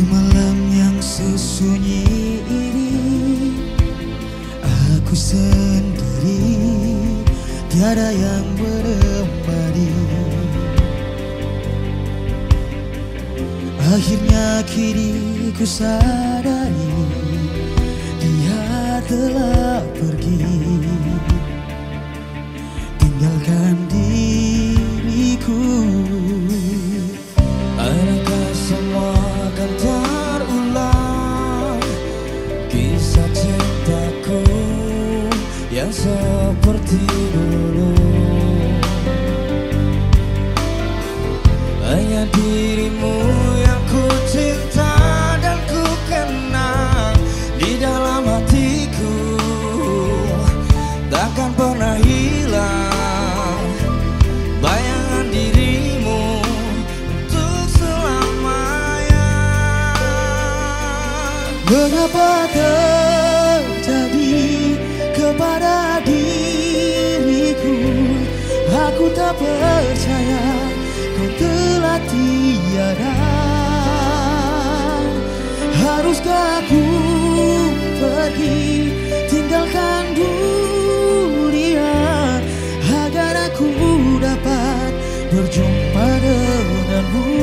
Di malam yang sesunyi ini Aku sendiri Tiada yang menemani Akhirnya kini ku sadari yang seperti dulu. Hanya dirimu yang ku cinta dan ku kenang Di dalam hatiku. Takkan pernah hilang Bayangan dirimu untuk selamanya. Mengapa terjadi Aku tak percaya kau telah tiada. Haruskah aku pergi? Tinggalkan dunia Agar aku dapat berjumpa denganmu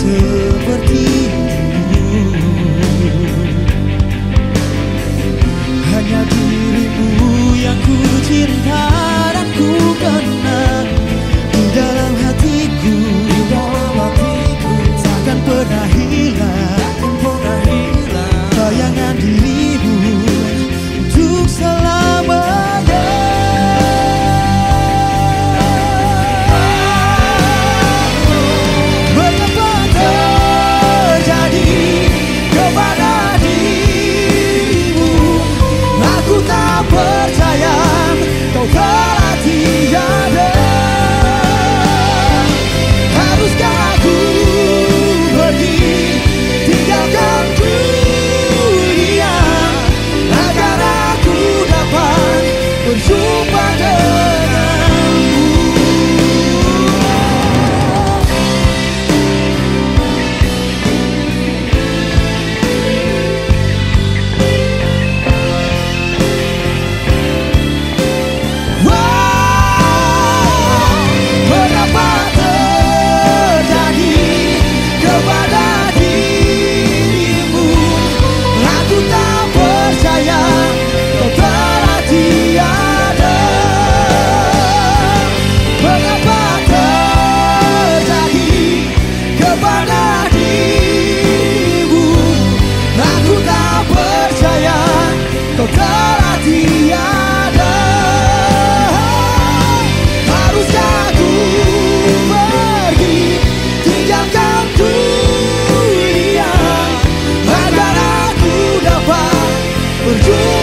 seperti dunia